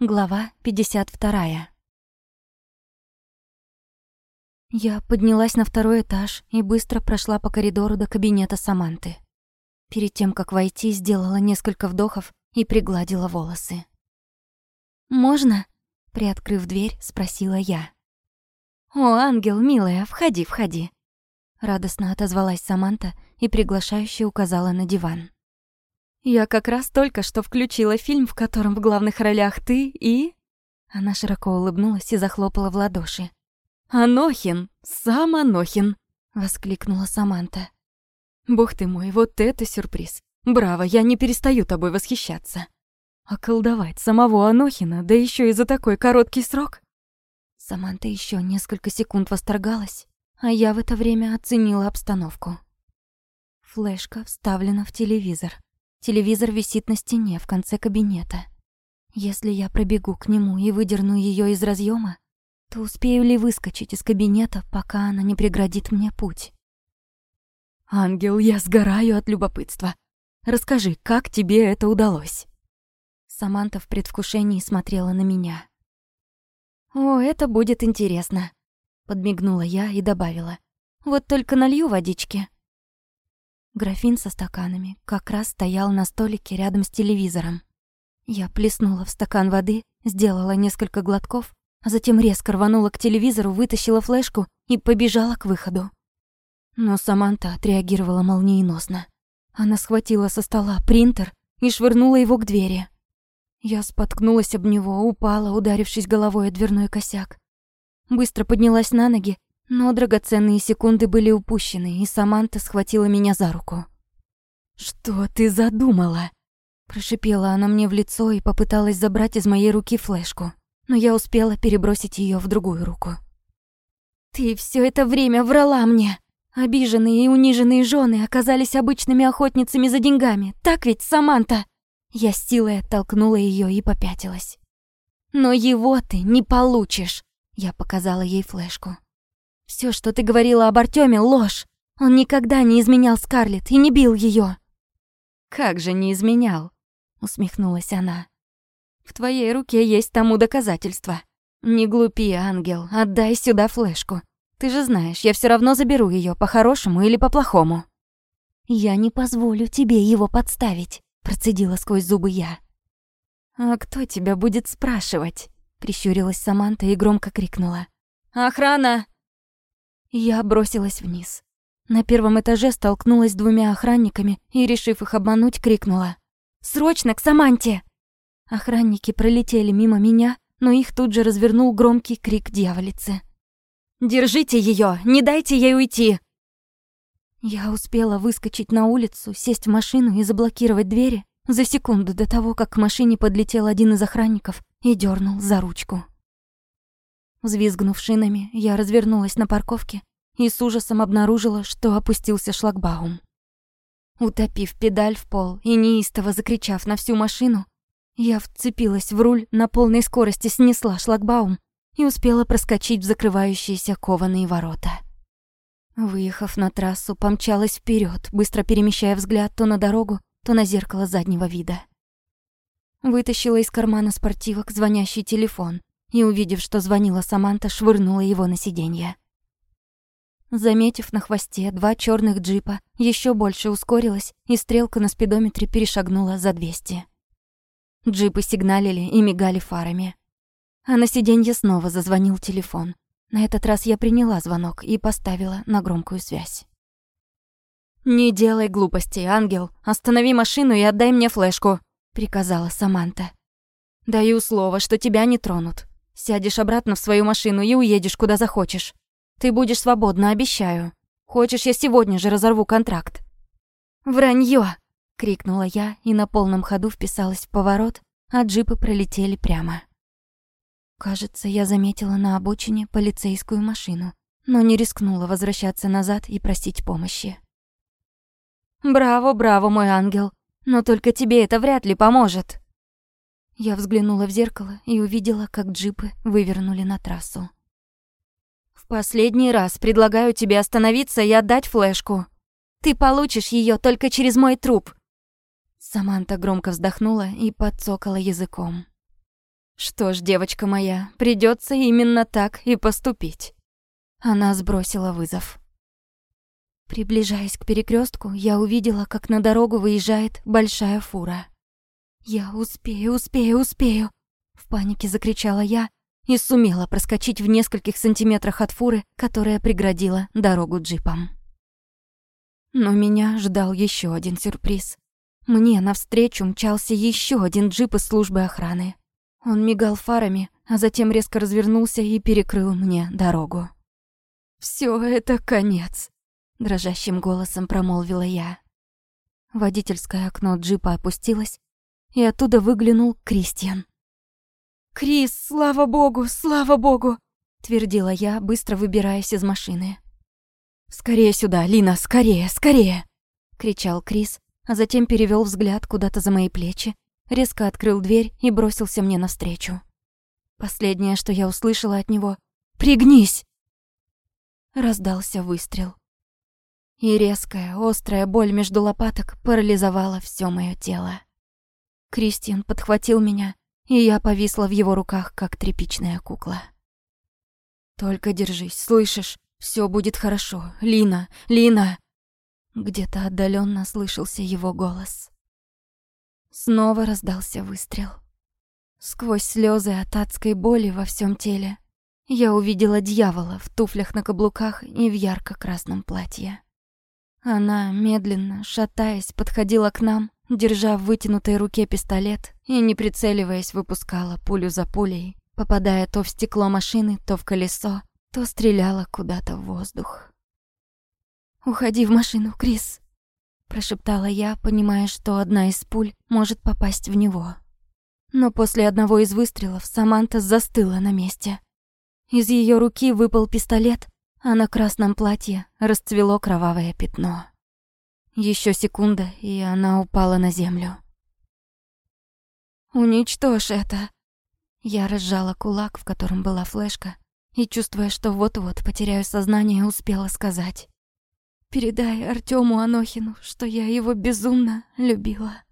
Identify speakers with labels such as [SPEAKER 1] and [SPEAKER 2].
[SPEAKER 1] Глава 52. Я поднялась на второй этаж и быстро прошла по коридору до кабинета Саманты. Перед тем, как войти, сделала несколько вдохов и пригладила волосы. «Можно?» — приоткрыв дверь, спросила я. «О, ангел, милая, входи, входи!» Радостно отозвалась Саманта и приглашающе указала на диван. «Я как раз только что включила фильм, в котором в главных ролях ты и...» Она широко улыбнулась и захлопала в ладоши. «Анохин! Сам Анохин!» — воскликнула Саманта. «Бог ты мой, вот это сюрприз! Браво, я не перестаю тобой восхищаться!» «Околдовать самого Анохина, да еще и за такой короткий срок!» Саманта еще несколько секунд восторгалась, а я в это время оценила обстановку. Флешка вставлена в телевизор. Телевизор висит на стене в конце кабинета. Если я пробегу к нему и выдерну ее из разъема, то успею ли выскочить из кабинета, пока она не преградит мне путь? «Ангел, я сгораю от любопытства. Расскажи, как тебе это удалось?» Саманта в предвкушении смотрела на меня. «О, это будет интересно», — подмигнула я и добавила. «Вот только налью водички». Графин со стаканами как раз стоял на столике рядом с телевизором. Я плеснула в стакан воды, сделала несколько глотков, а затем резко рванула к телевизору, вытащила флешку и побежала к выходу. Но Саманта отреагировала молниеносно. Она схватила со стола принтер и швырнула его к двери. Я споткнулась об него, упала, ударившись головой о дверной косяк. Быстро поднялась на ноги но драгоценные секунды были упущены, и Саманта схватила меня за руку. «Что ты задумала?» Прошипела она мне в лицо и попыталась забрать из моей руки флешку, но я успела перебросить ее в другую руку. «Ты все это время врала мне!» Обиженные и униженные жены оказались обычными охотницами за деньгами, так ведь, Саманта? Я с силой оттолкнула ее и попятилась. «Но его ты не получишь!» Я показала ей флешку. Все, что ты говорила об Артеме, ложь. Он никогда не изменял Скарлетт и не бил ее. Как же не изменял? усмехнулась она. В твоей руке есть тому доказательства. Не глупи, ангел, отдай сюда флешку. Ты же знаешь, я все равно заберу ее по-хорошему или по-плохому. Я не позволю тебе его подставить, процедила сквозь зубы я. А кто тебя будет спрашивать? прищурилась Саманта и громко крикнула. Охрана! Я бросилась вниз. На первом этаже столкнулась с двумя охранниками и, решив их обмануть, крикнула. «Срочно к Саманте!» Охранники пролетели мимо меня, но их тут же развернул громкий крик дьяволицы. «Держите ее! Не дайте ей уйти!» Я успела выскочить на улицу, сесть в машину и заблокировать двери за секунду до того, как к машине подлетел один из охранников и дернул за ручку. Взвизгнув шинами, я развернулась на парковке и с ужасом обнаружила, что опустился шлагбаум. Утопив педаль в пол и неистово закричав на всю машину, я вцепилась в руль, на полной скорости снесла шлагбаум и успела проскочить в закрывающиеся кованые ворота. Выехав на трассу, помчалась вперед, быстро перемещая взгляд то на дорогу, то на зеркало заднего вида. Вытащила из кармана спортивок звонящий телефон и, увидев, что звонила Саманта, швырнула его на сиденье. Заметив на хвосте два черных джипа, еще больше ускорилась, и стрелка на спидометре перешагнула за 200. Джипы сигналили и мигали фарами. А на сиденье снова зазвонил телефон. На этот раз я приняла звонок и поставила на громкую связь. «Не делай глупостей, ангел. Останови машину и отдай мне флешку», — приказала Саманта. «Даю слово, что тебя не тронут. Сядешь обратно в свою машину и уедешь куда захочешь. Ты будешь свободна, обещаю. Хочешь, я сегодня же разорву контракт?» «Вранье!» — крикнула я и на полном ходу вписалась в поворот, а джипы пролетели прямо. Кажется, я заметила на обочине полицейскую машину, но не рискнула возвращаться назад и просить помощи. «Браво, браво, мой ангел! Но только тебе это вряд ли поможет!» Я взглянула в зеркало и увидела, как джипы вывернули на трассу. «В последний раз предлагаю тебе остановиться и отдать флешку. Ты получишь ее только через мой труп». Саманта громко вздохнула и подцокала языком. Что ж, девочка моя, придется именно так и поступить. Она сбросила вызов. Приближаясь к перекрестку, я увидела, как на дорогу выезжает большая фура. «Я успею, успею, успею!» В панике закричала я и сумела проскочить в нескольких сантиметрах от фуры, которая преградила дорогу джипом. Но меня ждал еще один сюрприз. Мне навстречу мчался еще один джип из службы охраны. Он мигал фарами, а затем резко развернулся и перекрыл мне дорогу. Все это конец», — дрожащим голосом промолвила я. Водительское окно джипа опустилось, и оттуда выглянул Кристиан. «Крис, слава богу, слава богу!» — твердила я, быстро выбираясь из машины. «Скорее сюда, Лина, скорее, скорее!» — кричал Крис, а затем перевел взгляд куда-то за мои плечи, резко открыл дверь и бросился мне навстречу. Последнее, что я услышала от него — «Пригнись!» Раздался выстрел. И резкая, острая боль между лопаток парализовала все мое тело. Кристиан подхватил меня и я повисла в его руках, как тряпичная кукла. «Только держись, слышишь? Все будет хорошо. Лина, Лина!» Где-то отдаленно слышался его голос. Снова раздался выстрел. Сквозь слезы от адской боли во всем теле я увидела дьявола в туфлях на каблуках и в ярко-красном платье. Она, медленно, шатаясь, подходила к нам держа в вытянутой руке пистолет и, не прицеливаясь, выпускала пулю за пулей, попадая то в стекло машины, то в колесо, то стреляла куда-то в воздух. «Уходи в машину, Крис», — прошептала я, понимая, что одна из пуль может попасть в него. Но после одного из выстрелов Саманта застыла на месте. Из ее руки выпал пистолет, а на красном платье расцвело кровавое пятно. Еще секунда, и она упала на землю. «Уничтожь это!» Я разжала кулак, в котором была флешка, и, чувствуя, что вот-вот потеряю сознание, успела сказать. «Передай Артёму Анохину, что я его безумно любила».